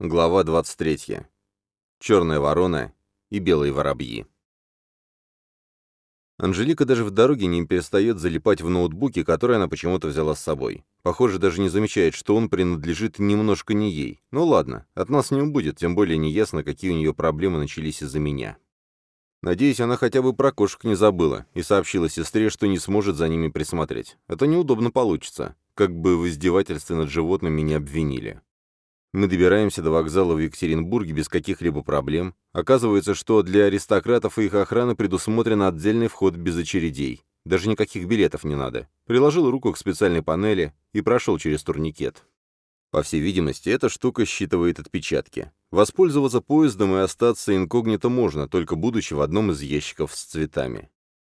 Глава 23. Черная ворона и белые воробьи. Анжелика даже в дороге не перестает залипать в ноутбуке, который она почему-то взяла с собой. Похоже, даже не замечает, что он принадлежит немножко не ей. Ну ладно, от нас не убудет, тем более неясно, какие у нее проблемы начались из-за меня. Надеюсь, она хотя бы про кошек не забыла и сообщила сестре, что не сможет за ними присмотреть. Это неудобно получится, как бы в издевательстве над животными не обвинили. Мы добираемся до вокзала в Екатеринбурге без каких-либо проблем. Оказывается, что для аристократов и их охраны предусмотрен отдельный вход без очередей. Даже никаких билетов не надо. Приложил руку к специальной панели и прошел через турникет. По всей видимости, эта штука считывает отпечатки. Воспользоваться поездом и остаться инкогнито можно, только будучи в одном из ящиков с цветами.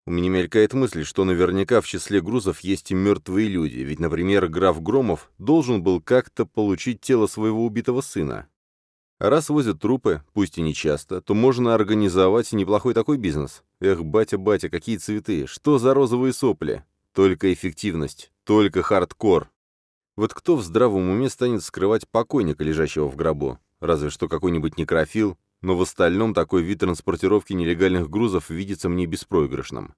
У меня мелькает мысль, что наверняка в числе грузов есть и мертвые люди, ведь, например, граф Громов должен был как-то получить тело своего убитого сына. А раз возят трупы, пусть и не часто, то можно организовать неплохой такой бизнес. Эх, батя-батя, какие цветы, что за розовые сопли? Только эффективность, только хардкор. Вот кто в здравом уме станет скрывать покойника, лежащего в гробу? Разве что какой-нибудь некрофил, но в остальном такой вид транспортировки нелегальных грузов видится мне беспроигрышным.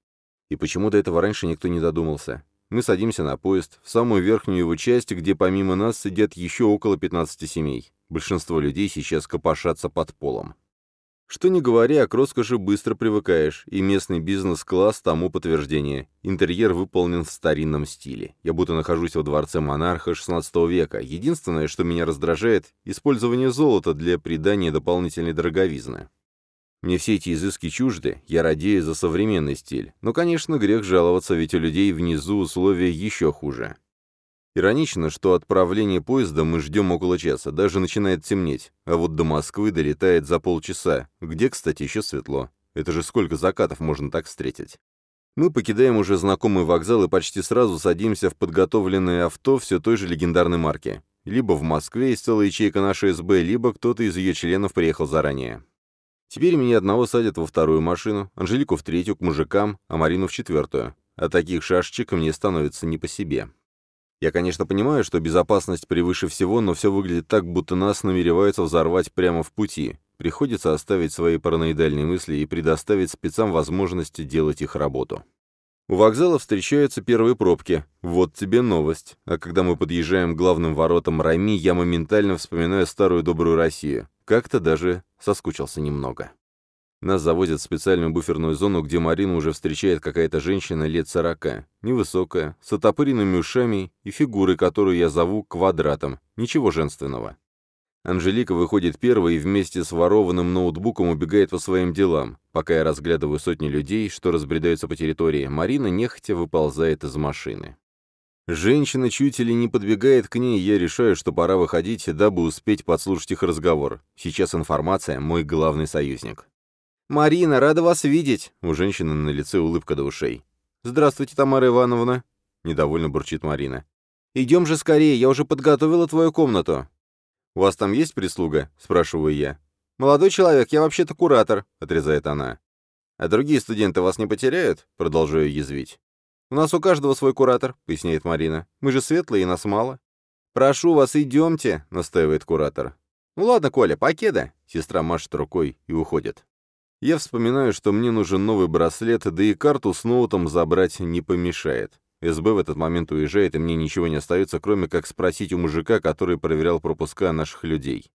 И почему до этого раньше никто не додумался? Мы садимся на поезд, в самую верхнюю его часть, где помимо нас сидят еще около 15 семей. Большинство людей сейчас копошатся под полом. Что не говоря, к роскоши быстро привыкаешь, и местный бизнес-класс тому подтверждение. Интерьер выполнен в старинном стиле. Я будто нахожусь во дворце монарха XVI века. Единственное, что меня раздражает, использование золота для придания дополнительной дороговизны. Мне все эти изыски чужды, я радею за современный стиль. Но, конечно, грех жаловаться, ведь у людей внизу условия еще хуже. Иронично, что отправление поезда мы ждем около часа, даже начинает темнеть, а вот до Москвы долетает за полчаса, где, кстати, еще светло. Это же сколько закатов можно так встретить. Мы покидаем уже знакомый вокзал и почти сразу садимся в подготовленное авто все той же легендарной марки. Либо в Москве есть целая ячейка нашей СБ, либо кто-то из ее членов приехал заранее. Теперь меня одного садят во вторую машину, Анжелику в третью, к мужикам, а Марину в четвертую. А таких шашечек мне становится не по себе. Я, конечно, понимаю, что безопасность превыше всего, но все выглядит так, будто нас намереваются взорвать прямо в пути. Приходится оставить свои параноидальные мысли и предоставить спецам возможность делать их работу. У вокзала встречаются первые пробки. Вот тебе новость. А когда мы подъезжаем к главным воротам Рами, я моментально вспоминаю старую добрую Россию. Как-то даже соскучился немного. Нас завозят в специальную буферную зону, где Марину уже встречает какая-то женщина лет сорока, невысокая, с отопыренными ушами и фигурой, которую я зову квадратом. Ничего женственного. Анжелика выходит первой и вместе с ворованным ноутбуком убегает по своим делам. Пока я разглядываю сотни людей, что разбредаются по территории, Марина нехотя выползает из машины. Женщина чуть ли не подбегает к ней, я решаю, что пора выходить, дабы успеть подслушать их разговор. Сейчас информация — мой главный союзник. «Марина, рада вас видеть!» У женщины на лице улыбка до ушей. «Здравствуйте, Тамара Ивановна!» Недовольно бурчит Марина. «Идем же скорее, я уже подготовила твою комнату!» «У вас там есть прислуга?» — спрашиваю я. «Молодой человек, я вообще-то куратор», — отрезает она. «А другие студенты вас не потеряют?» — продолжаю язвить. «У нас у каждого свой куратор», — поясняет Марина. «Мы же светлые, и нас мало». «Прошу вас, идемте», — настаивает куратор. «Ну ладно, Коля, покеда», — сестра машет рукой и уходит. Я вспоминаю, что мне нужен новый браслет, да и карту с ноутом забрать не помешает. СБ в этот момент уезжает, и мне ничего не остается, кроме как спросить у мужика, который проверял пропуска наших людей.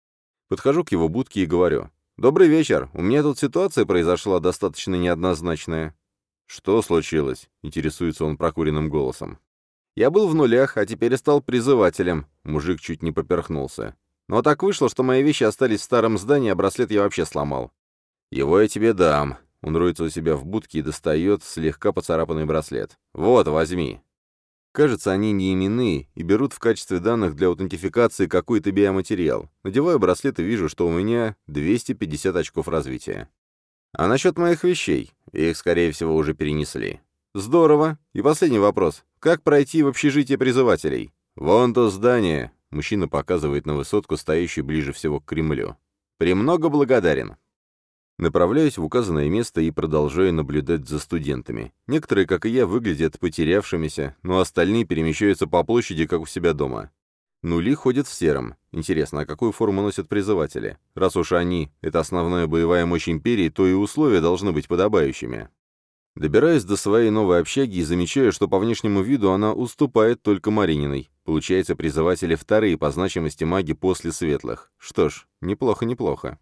Подхожу к его будке и говорю. «Добрый вечер. У меня тут ситуация произошла достаточно неоднозначная». «Что случилось?» — интересуется он прокуренным голосом. «Я был в нулях, а теперь стал призывателем». Мужик чуть не поперхнулся. «Но так вышло, что мои вещи остались в старом здании, а браслет я вообще сломал. «Его я тебе дам». Он роется у себя в будке и достает слегка поцарапанный браслет. «Вот, возьми». Кажется, они не именные и берут в качестве данных для аутентификации какой-то биоматериал. Надеваю браслет и вижу, что у меня 250 очков развития. А насчет моих вещей? Их, скорее всего, уже перенесли. Здорово. И последний вопрос. Как пройти в общежитие призывателей? Вон то здание. Мужчина показывает на высотку, стоящую ближе всего к Кремлю. Премного благодарен. Направляюсь в указанное место и продолжаю наблюдать за студентами. Некоторые, как и я, выглядят потерявшимися, но остальные перемещаются по площади, как у себя дома. Нули ходят в сером. Интересно, а какую форму носят призыватели? Раз уж они — это основная боевая мощь империи, то и условия должны быть подобающими. Добираюсь до своей новой общаги и замечаю, что по внешнему виду она уступает только Марининой. Получается, призыватели вторые по значимости маги после светлых. Что ж, неплохо-неплохо.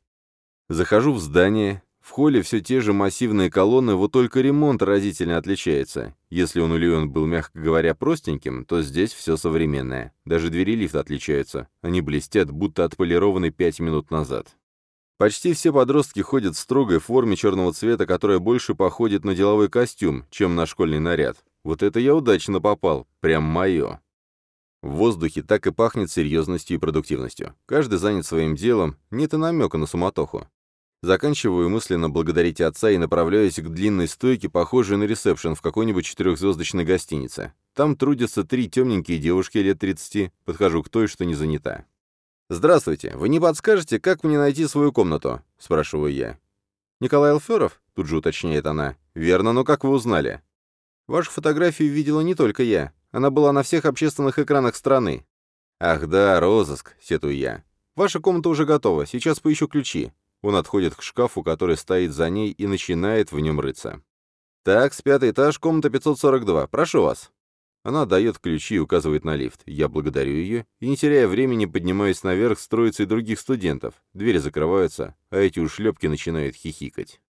Захожу в здание. В холле все те же массивные колонны, вот только ремонт разительно отличается. Если у Ульон был, мягко говоря, простеньким, то здесь все современное. Даже двери лифта отличаются. Они блестят, будто отполированы пять минут назад. Почти все подростки ходят в строгой форме черного цвета, которая больше походит на деловой костюм, чем на школьный наряд. Вот это я удачно попал. Прям мое. В воздухе так и пахнет серьезностью и продуктивностью. Каждый занят своим делом, нет и намека на суматоху. Заканчиваю мысленно благодарить отца и направляюсь к длинной стойке, похожей на ресепшн в какой-нибудь четырехзвездочной гостинице. Там трудятся три темненькие девушки лет 30, подхожу к той, что не занята. «Здравствуйте. Вы не подскажете, как мне найти свою комнату?» — спрашиваю я. «Николай Алферов?» — тут же уточняет она. «Верно, но как вы узнали?» «Вашу фотографию видела не только я. Она была на всех общественных экранах страны». «Ах да, розыск», — сетую я. «Ваша комната уже готова. Сейчас поищу ключи». Он отходит к шкафу, который стоит за ней, и начинает в нем рыться. «Так, с пятый этаж, комната 542. Прошу вас». Она дает ключи и указывает на лифт. Я благодарю ее и, не теряя времени, поднимаюсь наверх с троицей других студентов. Двери закрываются, а эти ушлепки начинают хихикать.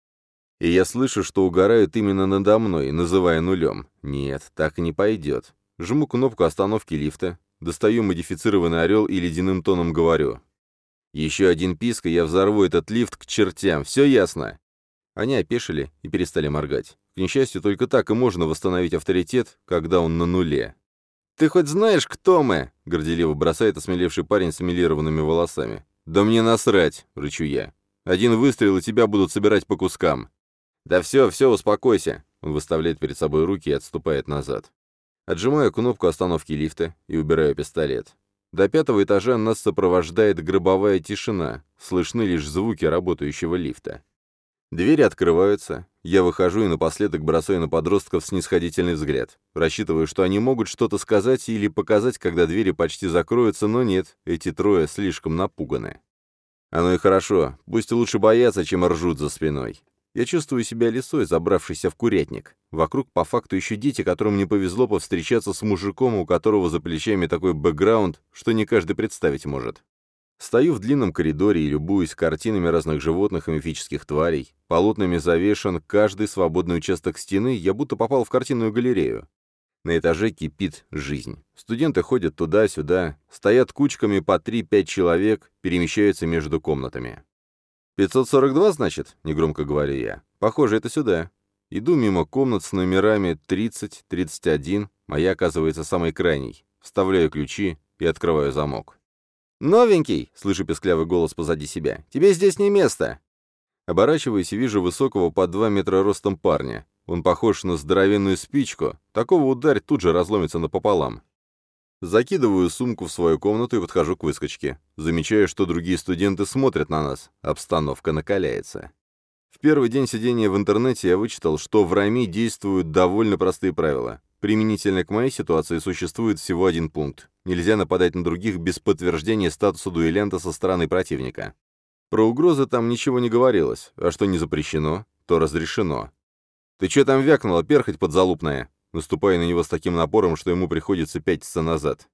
И я слышу, что угорают именно надо мной, называя нулем. Нет, так не пойдет. Жму кнопку остановки лифта, достаю модифицированный орел и ледяным тоном говорю. Еще один писк, и я взорву этот лифт к чертям, все ясно? Они опешили и перестали моргать. К несчастью, только так и можно восстановить авторитет, когда он на нуле. «Ты хоть знаешь, кто мы?» — горделиво бросает осмелевший парень с эмилированными волосами. «Да мне насрать!» — рычу я. «Один выстрел, и тебя будут собирать по кускам». «Да все, все, успокойся!» Он выставляет перед собой руки и отступает назад. Отжимаю кнопку остановки лифта и убираю пистолет. До пятого этажа нас сопровождает гробовая тишина, слышны лишь звуки работающего лифта. Двери открываются. Я выхожу и напоследок бросаю на подростков снисходительный взгляд. Рассчитываю, что они могут что-то сказать или показать, когда двери почти закроются, но нет, эти трое слишком напуганы. Оно и хорошо, пусть лучше боятся, чем ржут за спиной. Я чувствую себя лисой, забравшейся в курятник. Вокруг по факту еще дети, которым не повезло повстречаться с мужиком, у которого за плечами такой бэкграунд, что не каждый представить может. Стою в длинном коридоре и любуюсь картинами разных животных и мифических тварей. Полотнами завешен каждый свободный участок стены, я будто попал в картинную галерею. На этаже кипит жизнь. Студенты ходят туда-сюда, стоят кучками по 3-5 человек, перемещаются между комнатами. «542, значит?» — негромко говорю я. «Похоже, это сюда». Иду мимо комнат с номерами 30, 31, моя оказывается самой крайней. Вставляю ключи и открываю замок. «Новенький!» — слышу песклявый голос позади себя. «Тебе здесь не место!» Оборачиваюсь и вижу высокого под два метра ростом парня. Он похож на здоровенную спичку. Такого ударь тут же разломится напополам. Закидываю сумку в свою комнату и подхожу к выскочке. Замечаю, что другие студенты смотрят на нас. Обстановка накаляется. В первый день сидения в интернете я вычитал, что в РАМИ действуют довольно простые правила. Применительно к моей ситуации существует всего один пункт. Нельзя нападать на других без подтверждения статуса дуэлянта со стороны противника. Про угрозы там ничего не говорилось, а что не запрещено, то разрешено. «Ты чё там вякнула, перхоть подзалупная?» Наступая на него с таким напором, что ему приходится пятиться назад.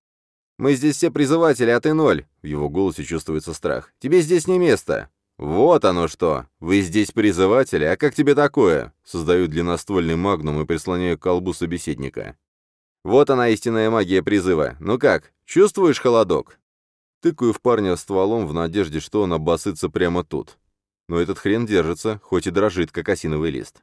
«Мы здесь все призыватели, а ты ноль!» В его голосе чувствуется страх. «Тебе здесь не место!» «Вот оно что! Вы здесь призыватели, а как тебе такое?» Создаю длинноствольный магнум и прислоняю к колбу собеседника. «Вот она истинная магия призыва. Ну как, чувствуешь холодок?» Тыкаю в парня стволом в надежде, что он обоссытся прямо тут. Но этот хрен держится, хоть и дрожит, как осиновый лист.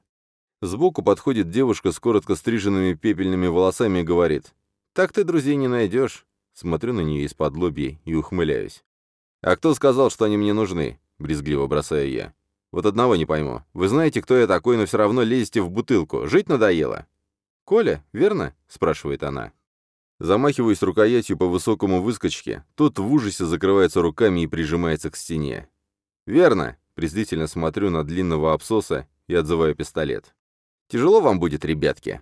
Сбоку подходит девушка с коротко стриженными пепельными волосами и говорит. «Так ты друзей не найдешь». Смотрю на нее из-под лобья и ухмыляюсь. «А кто сказал, что они мне нужны?» — брезгливо бросаю я. «Вот одного не пойму. Вы знаете, кто я такой, но все равно лезете в бутылку. Жить надоело». «Коля, верно?» — спрашивает она. Замахиваюсь рукоятью по высокому выскочке. Тот в ужасе закрывается руками и прижимается к стене. «Верно!» — презрительно смотрю на длинного абсоса и отзываю пистолет. «Тяжело вам будет, ребятки?»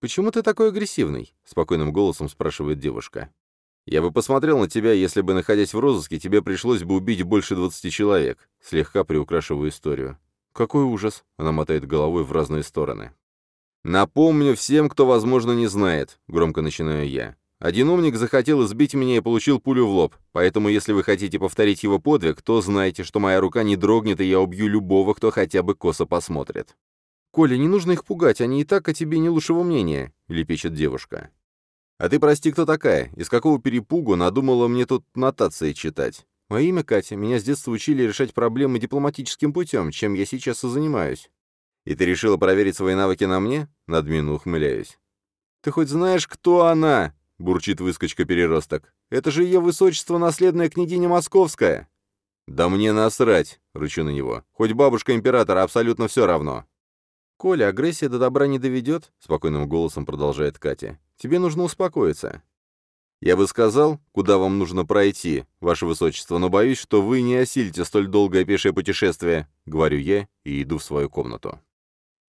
«Почему ты такой агрессивный?» — спокойным голосом спрашивает девушка. «Я бы посмотрел на тебя, если бы, находясь в розыске, тебе пришлось бы убить больше двадцати человек», слегка приукрашиваю историю. «Какой ужас!» — она мотает головой в разные стороны. «Напомню всем, кто, возможно, не знает», — громко начинаю я. «Один умник захотел избить меня и получил пулю в лоб, поэтому если вы хотите повторить его подвиг, то знайте, что моя рука не дрогнет, и я убью любого, кто хотя бы косо посмотрит». «Коля, не нужно их пугать, они и так о тебе не лучшего мнения», — лепечет девушка. «А ты, прости, кто такая? Из какого перепугу надумала мне тут нотации читать?» «Мое имя Катя. Меня с детства учили решать проблемы дипломатическим путем, чем я сейчас и занимаюсь». «И ты решила проверить свои навыки на мне?» — надменно ухмыляюсь. «Ты хоть знаешь, кто она?» — бурчит выскочка-переросток. «Это же ее высочество наследная княгиня Московская!» «Да мне насрать!» — рычу на него. «Хоть бабушка императора, абсолютно все равно!» «Коля, агрессия до добра не доведет», — спокойным голосом продолжает Катя. «Тебе нужно успокоиться». «Я бы сказал, куда вам нужно пройти, ваше высочество, но боюсь, что вы не осилите столь долгое пешее путешествие», — говорю я и иду в свою комнату.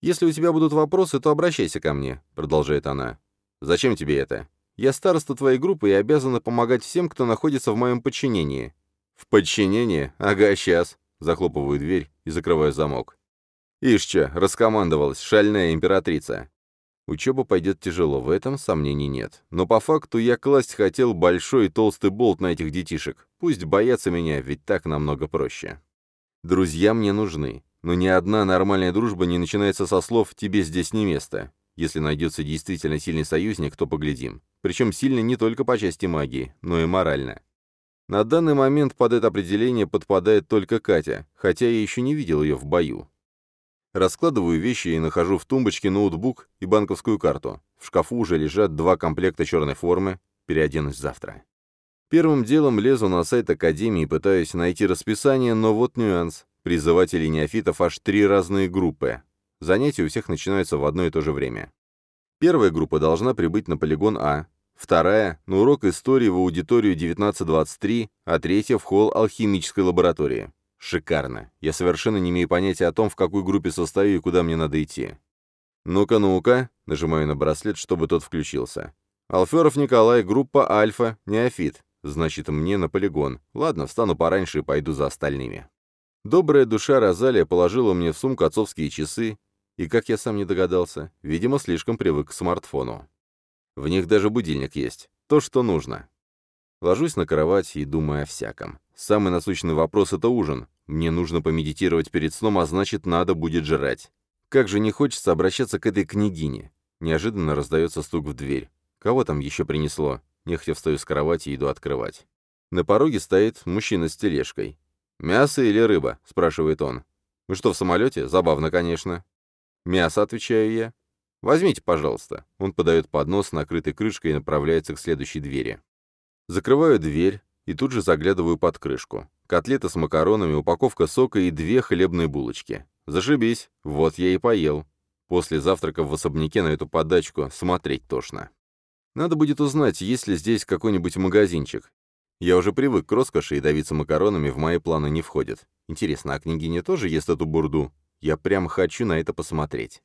«Если у тебя будут вопросы, то обращайся ко мне», — продолжает она. «Зачем тебе это? Я староста твоей группы и обязана помогать всем, кто находится в моем подчинении». «В подчинении? Ага, сейчас». Захлопываю дверь и закрываю замок. Ишь чё, раскомандовалась, шальная императрица. Учеба пойдет тяжело, в этом сомнений нет. Но по факту я класть хотел большой толстый болт на этих детишек. Пусть боятся меня, ведь так намного проще. Друзья мне нужны, но ни одна нормальная дружба не начинается со слов «тебе здесь не место». Если найдется действительно сильный союзник, то поглядим. Причем сильный не только по части магии, но и морально. На данный момент под это определение подпадает только Катя, хотя я еще не видел ее в бою. Раскладываю вещи и нахожу в тумбочке ноутбук и банковскую карту. В шкафу уже лежат два комплекта черной формы. Переоденусь завтра. Первым делом лезу на сайт Академии и пытаюсь найти расписание, но вот нюанс. Призывателей неофитов аж три разные группы. Занятия у всех начинаются в одно и то же время. Первая группа должна прибыть на полигон А, вторая — на урок истории в аудиторию 1923, а третья — в холл алхимической лаборатории. Шикарно. Я совершенно не имею понятия о том, в какой группе состою и куда мне надо идти. Ну-ка, ну-ка, нажимаю на браслет, чтобы тот включился. Алферов Николай, группа Альфа, неофит. Значит, мне на полигон. Ладно, встану пораньше и пойду за остальными. Добрая душа Розалия положила мне в сумку отцовские часы, и, как я сам не догадался, видимо, слишком привык к смартфону. В них даже будильник есть. То, что нужно. Ложусь на кровать и думаю о всяком. Самый насущный вопрос — это ужин. Мне нужно помедитировать перед сном, а значит, надо будет жрать. Как же не хочется обращаться к этой княгине. Неожиданно раздается стук в дверь. Кого там еще принесло? Нехотя встаю с кровати и иду открывать. На пороге стоит мужчина с тележкой. «Мясо или рыба?» — спрашивает он. «Вы что, в самолете? Забавно, конечно». «Мясо», — отвечаю я. «Возьмите, пожалуйста». Он подает поднос, накрытый крышкой, и направляется к следующей двери. Закрываю дверь, и тут же заглядываю под крышку. Котлета с макаронами, упаковка сока и две хлебные булочки. Зашибись, вот я и поел. После завтрака в особняке на эту подачку смотреть тошно. Надо будет узнать, есть ли здесь какой-нибудь магазинчик. Я уже привык к роскоши, и давиться макаронами в мои планы не входит. Интересно, а княгиня тоже ест эту бурду? Я прям хочу на это посмотреть.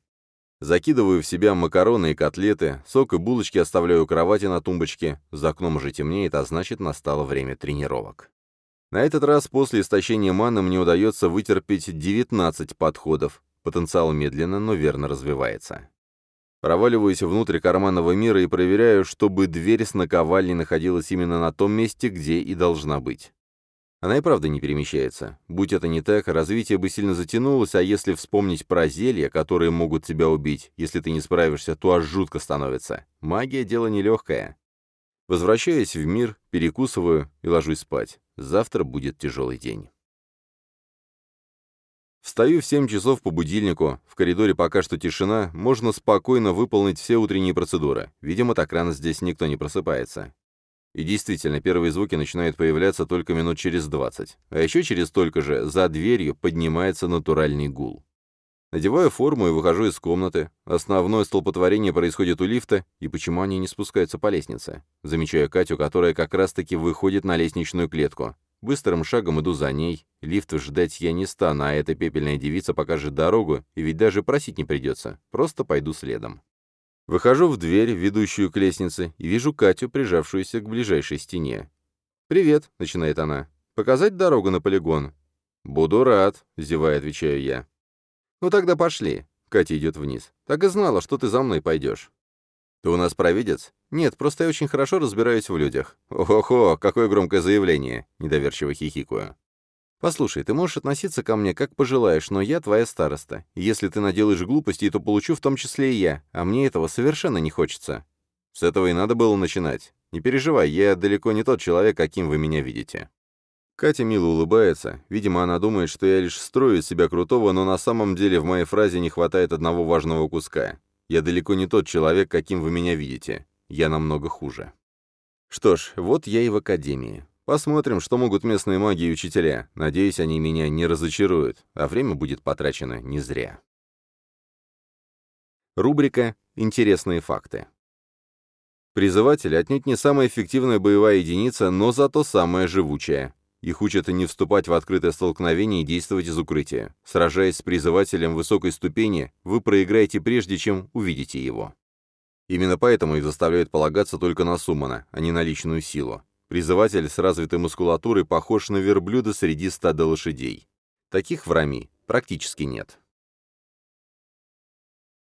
Закидываю в себя макароны и котлеты, сок и булочки оставляю у кровати на тумбочке. За окном уже темнеет, а значит, настало время тренировок. На этот раз после истощения маны мне удается вытерпеть 19 подходов. Потенциал медленно, но верно развивается. Проваливаюсь внутрь карманного мира и проверяю, чтобы дверь с наковальней находилась именно на том месте, где и должна быть. Она и правда не перемещается. Будь это не так, развитие бы сильно затянулось, а если вспомнить про зелья, которые могут тебя убить, если ты не справишься, то аж жутко становится. Магия — дело нелегкое. Возвращаюсь в мир, перекусываю и ложусь спать. Завтра будет тяжелый день. Встаю в 7 часов по будильнику, в коридоре пока что тишина, можно спокойно выполнить все утренние процедуры. Видимо, так рано здесь никто не просыпается. И действительно, первые звуки начинают появляться только минут через 20. А еще через столько же за дверью поднимается натуральный гул. Надеваю форму и выхожу из комнаты. Основное столпотворение происходит у лифта, и почему они не спускаются по лестнице? Замечаю Катю, которая как раз-таки выходит на лестничную клетку. Быстрым шагом иду за ней. Лифт ждать я не стану, а эта пепельная девица покажет дорогу, и ведь даже просить не придется. Просто пойду следом. Выхожу в дверь, ведущую к лестнице, и вижу Катю, прижавшуюся к ближайшей стене. «Привет», — начинает она. «Показать дорогу на полигон?» «Буду рад», — зевая, отвечаю я. «Ну тогда пошли». Катя идет вниз. «Так и знала, что ты за мной пойдешь». «Ты у нас провидец?» «Нет, просто я очень хорошо разбираюсь в людях». «Ого-хо, какое громкое заявление!» — недоверчиво хихикаю. «Послушай, ты можешь относиться ко мне как пожелаешь, но я твоя староста. если ты наделаешь глупостей, то получу в том числе и я, а мне этого совершенно не хочется». «С этого и надо было начинать. Не переживай, я далеко не тот человек, каким вы меня видите». Катя мило улыбается. Видимо, она думает, что я лишь строю из себя крутого, но на самом деле в моей фразе не хватает одного важного куска. Я далеко не тот человек, каким вы меня видите. Я намного хуже. Что ж, вот я и в академии. Посмотрим, что могут местные маги и учителя. Надеюсь, они меня не разочаруют, а время будет потрачено не зря. Рубрика «Интересные факты». Призыватель отнюдь не самая эффективная боевая единица, но зато самая живучая. Их учат не вступать в открытое столкновение и действовать из укрытия. Сражаясь с призывателем высокой ступени, вы проиграете прежде, чем увидите его. Именно поэтому их заставляют полагаться только на Сумана, а не на личную силу. Призыватель с развитой мускулатурой похож на верблюда среди стада лошадей. Таких в Рами практически нет.